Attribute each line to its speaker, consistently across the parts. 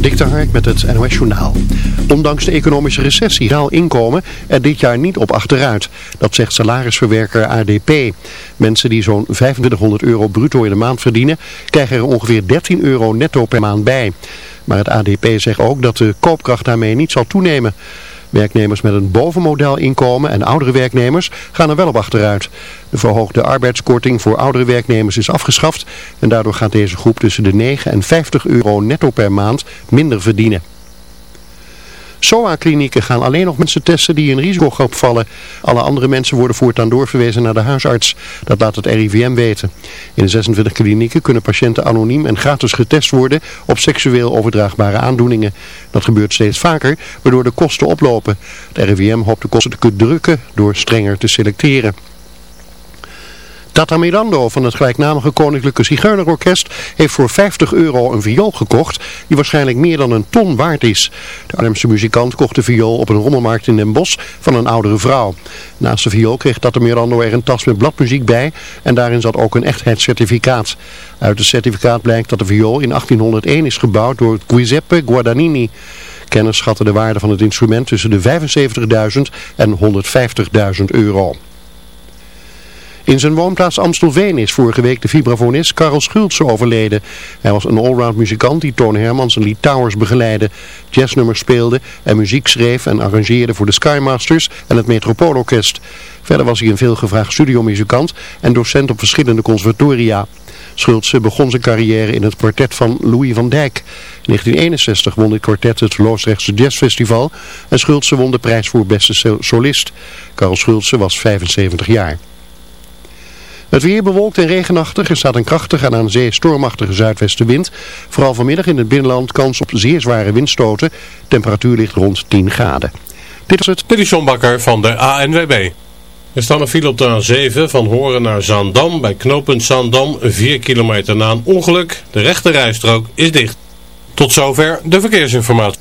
Speaker 1: Dik met het NOS Journaal. Ondanks de economische recessie daal inkomen er dit jaar niet op achteruit. Dat zegt salarisverwerker ADP. Mensen die zo'n 2500 euro bruto in de maand verdienen, krijgen er ongeveer 13 euro netto per maand bij. Maar het ADP zegt ook dat de koopkracht daarmee niet zal toenemen. Werknemers met een bovenmodel inkomen en oudere werknemers gaan er wel op achteruit. De verhoogde arbeidskorting voor oudere werknemers is afgeschaft en daardoor gaat deze groep tussen de 9 en 50 euro netto per maand minder verdienen. SOA-klinieken gaan alleen nog mensen testen die in risicogroep vallen. Alle andere mensen worden voortaan doorverwezen naar de huisarts. Dat laat het RIVM weten. In de 26 klinieken kunnen patiënten anoniem en gratis getest worden op seksueel overdraagbare aandoeningen. Dat gebeurt steeds vaker, waardoor de kosten oplopen. Het RIVM hoopt de kosten te kunnen drukken door strenger te selecteren. Tata Mirando van het gelijknamige Koninklijke Zigeunerorkest heeft voor 50 euro een viool gekocht die waarschijnlijk meer dan een ton waard is. De Arnhemse muzikant kocht de viool op een rommelmarkt in Den Bosch van een oudere vrouw. Naast de viool kreeg Tata Mirando er een tas met bladmuziek bij en daarin zat ook een echtheidscertificaat. Uit het certificaat blijkt dat de viool in 1801 is gebouwd door Giuseppe Guadagnini. Kenners schatten de waarde van het instrument tussen de 75.000 en 150.000 euro. In zijn woonplaats Amstelveen is vorige week de vibrafonist Karel Schultze overleden. Hij was een allround muzikant die Toon Hermans en Lee Towers begeleidde, jazznummers speelde en muziek schreef en arrangeerde voor de Skymasters en het Metropoolorkest. Verder was hij een veelgevraagd studiomuzikant en docent op verschillende conservatoria. Schultze begon zijn carrière in het kwartet van Louis van Dijk. In 1961 won dit kwartet het Loosrechtse Jazzfestival en Schultze won de prijs voor beste solist. Karel Schultze was 75 jaar. Het weer bewolkt en regenachtig. Er staat een krachtige en aan zee stormachtige zuidwestenwind. Vooral vanmiddag in het binnenland kans op zeer zware windstoten. Temperatuur ligt rond 10 graden.
Speaker 2: Dit is het... Dit van de ANWB. Er staan een file op de A7 van Horen naar Zaandam. Bij knooppunt Zaandam 4 kilometer na een ongeluk. De rechte rijstrook is dicht. Tot zover de verkeersinformatie.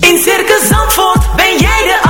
Speaker 3: In Circus Zandvoort ben jij de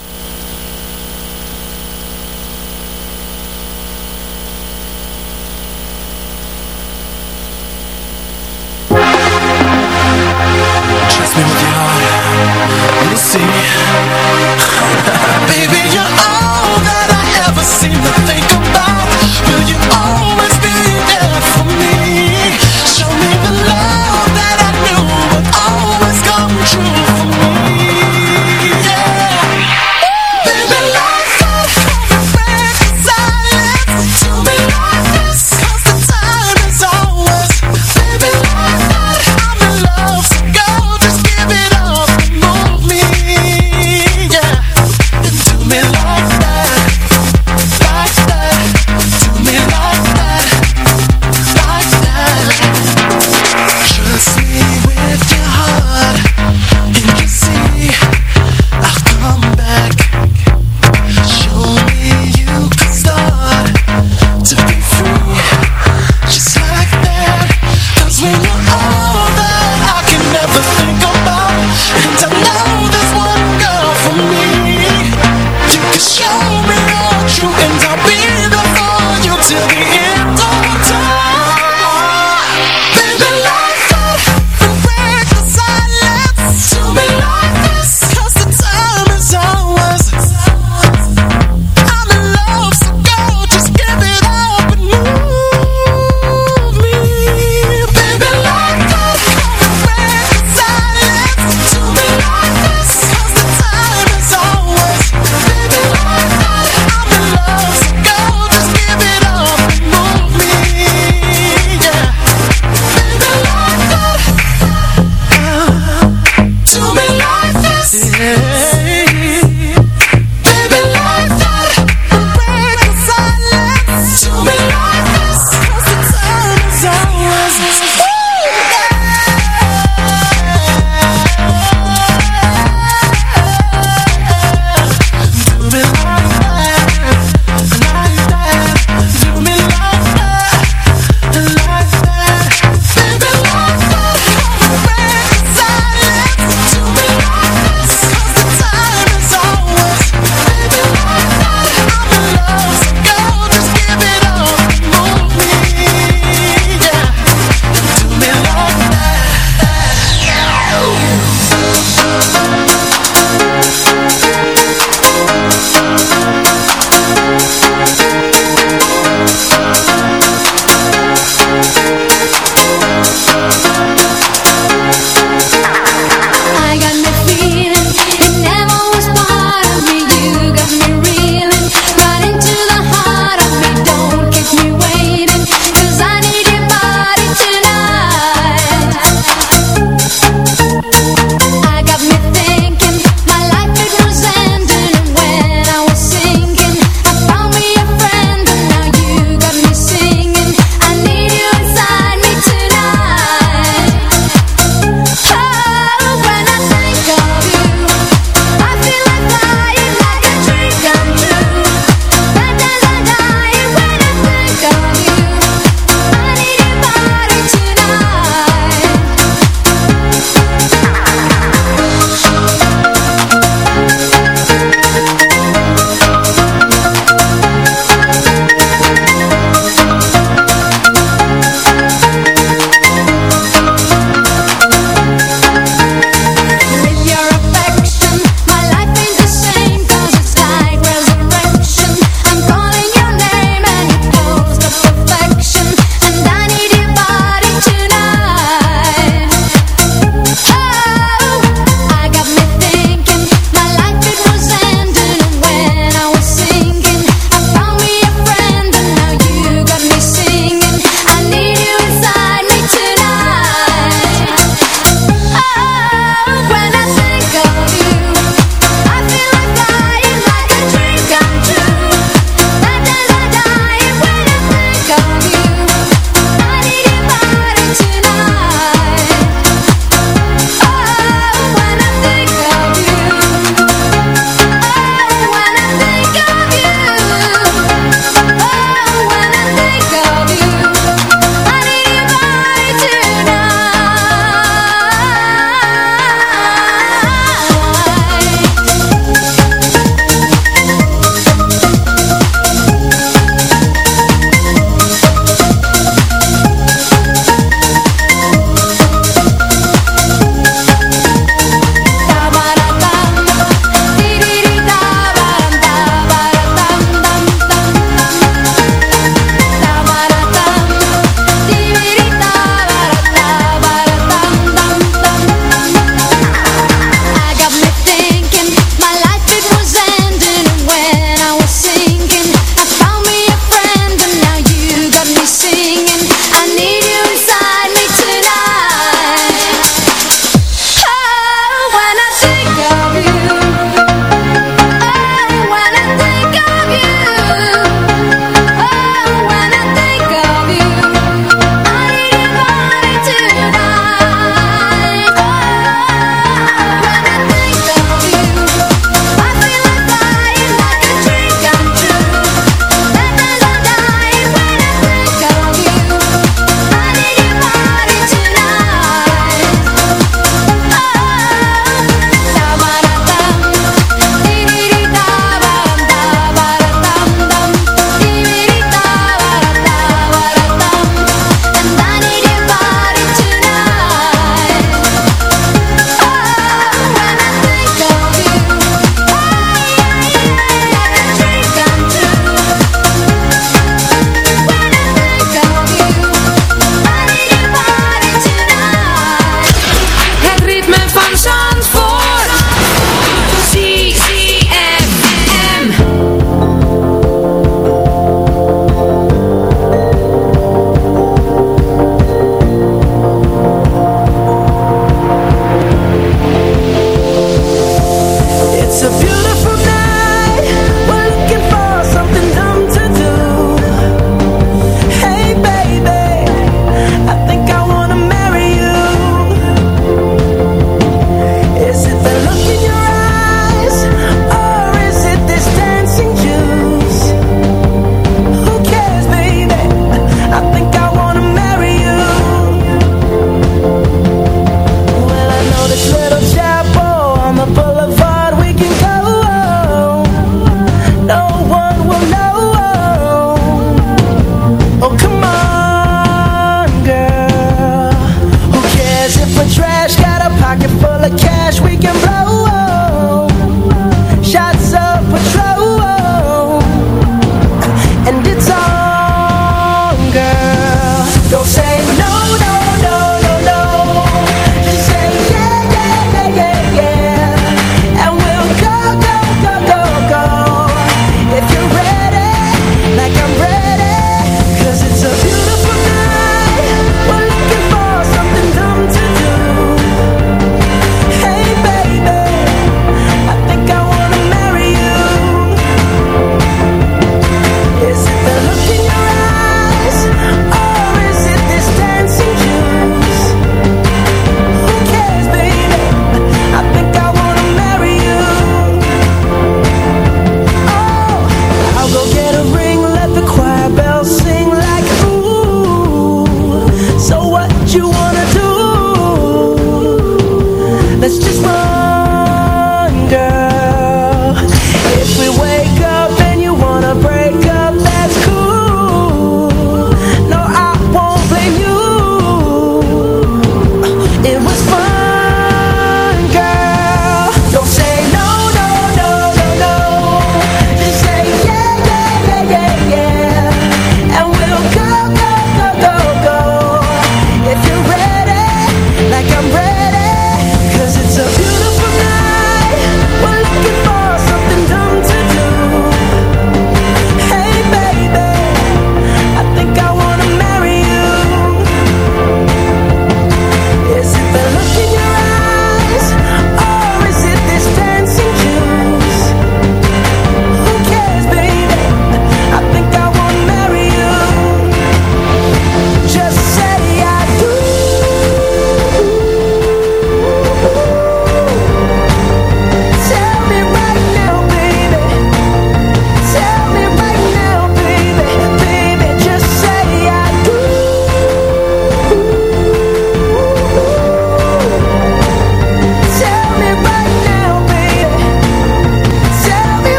Speaker 4: see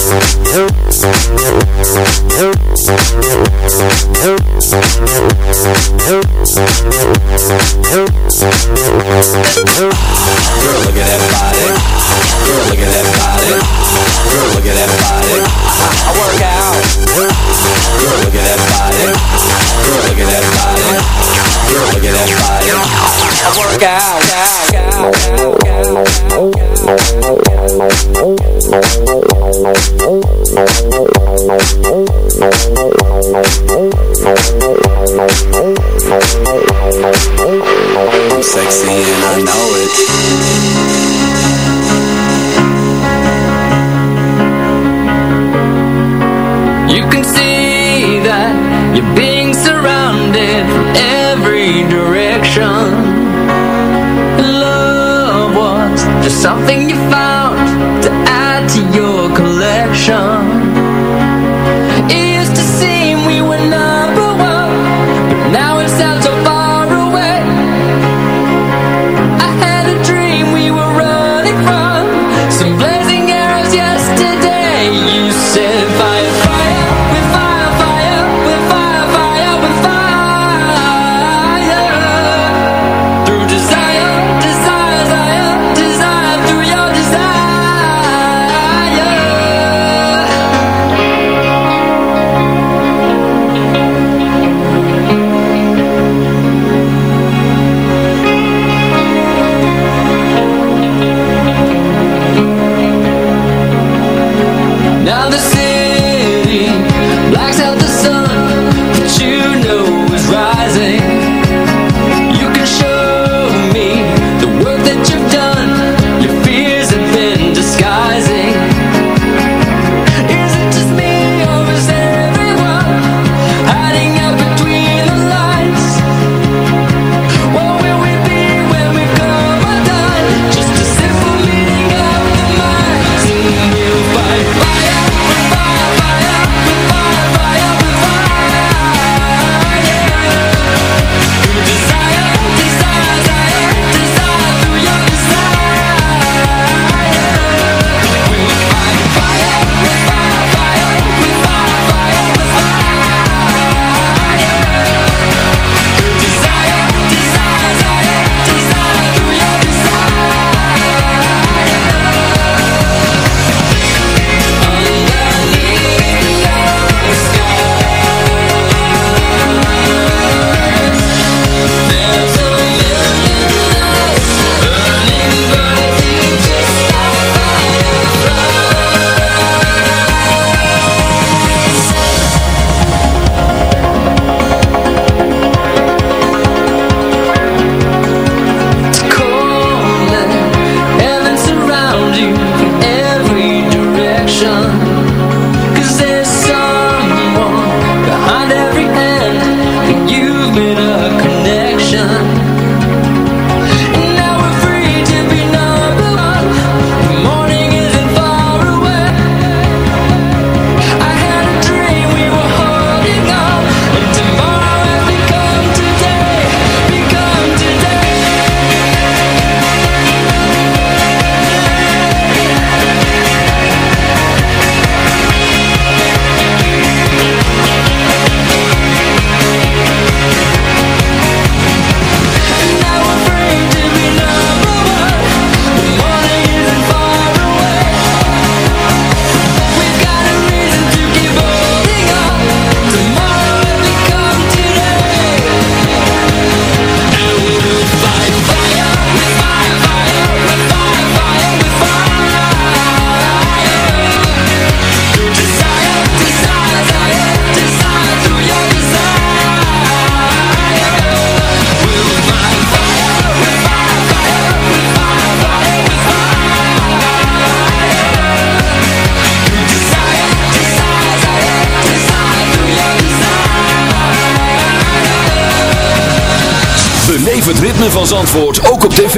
Speaker 4: Look at that body. Girl, look at that body. I work out. Look at that body. Look at that body. Look at that body. Work out.
Speaker 5: Sexy and I know it.
Speaker 6: Being surrounded in every direction. Love was just something you found to add to your collection.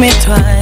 Speaker 7: me twice.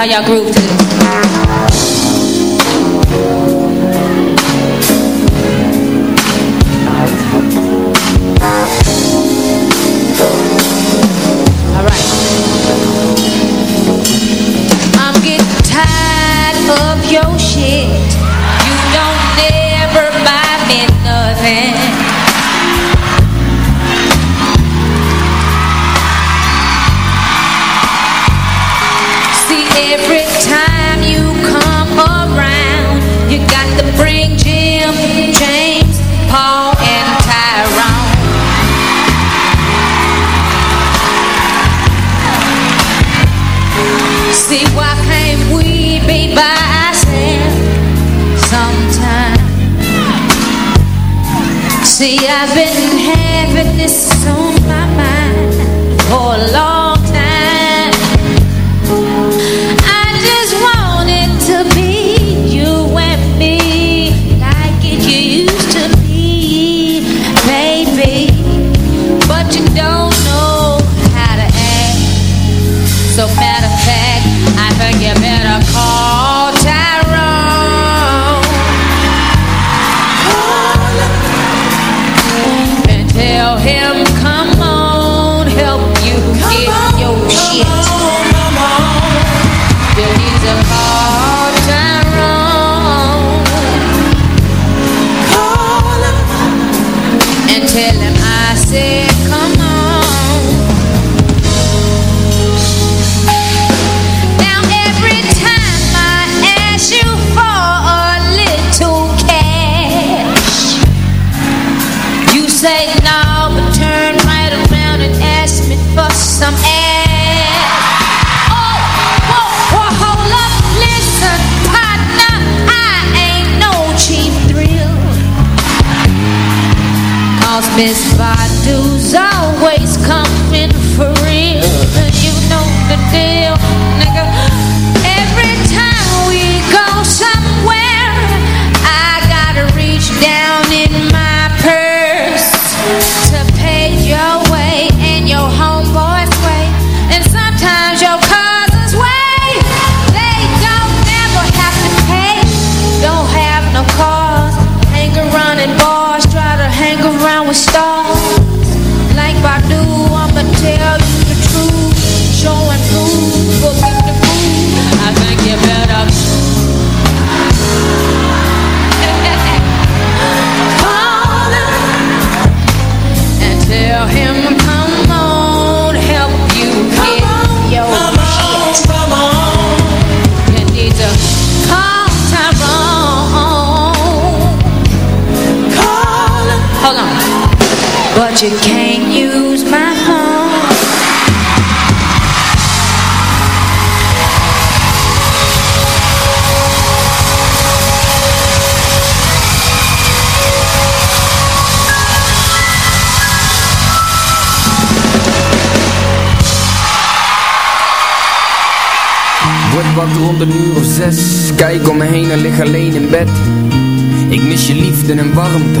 Speaker 8: how
Speaker 9: y'all groove to but you use my
Speaker 10: Wordt wat rond de uur of zes. Kijk om me heen en lig alleen in bed. Ik mis je liefde en warmte.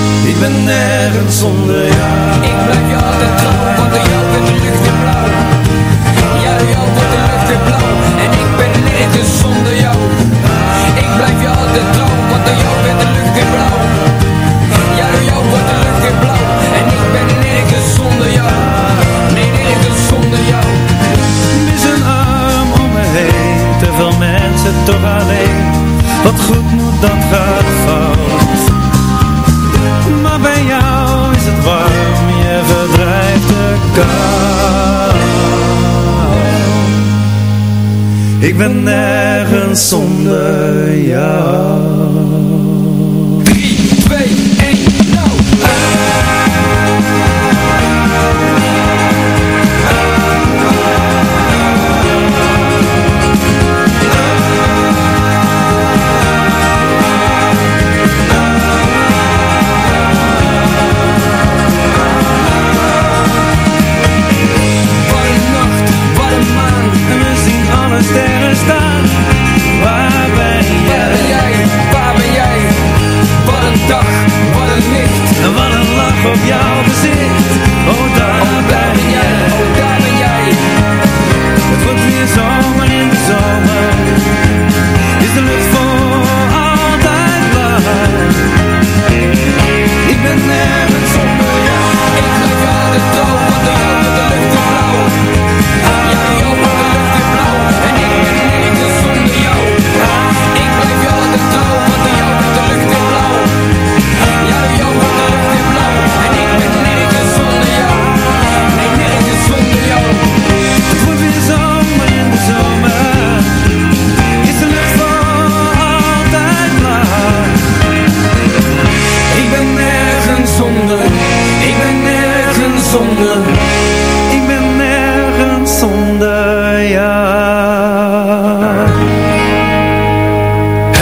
Speaker 11: Ik ben nergens zonder jou.
Speaker 10: Ik blijf je altijd trouw Want door jou wordt de lucht weer blauw Ja, door wordt de lucht weer blauw En ik ben nergens zonder jou. Ik blijf je altijd trouw Want door jou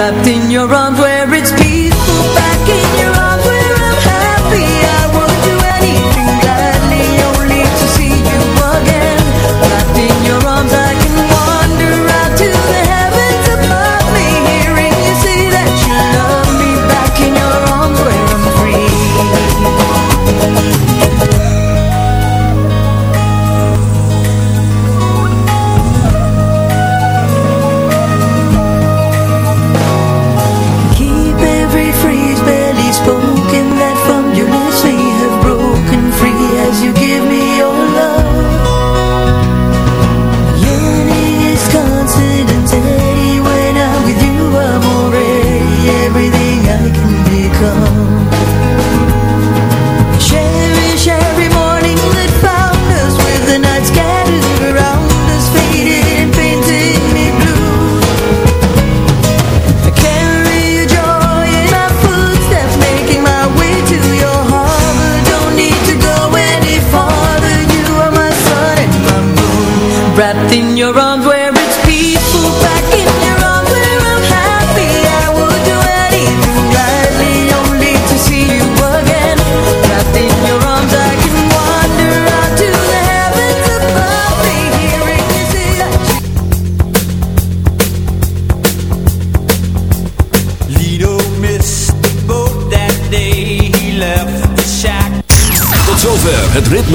Speaker 7: wrapped in your arms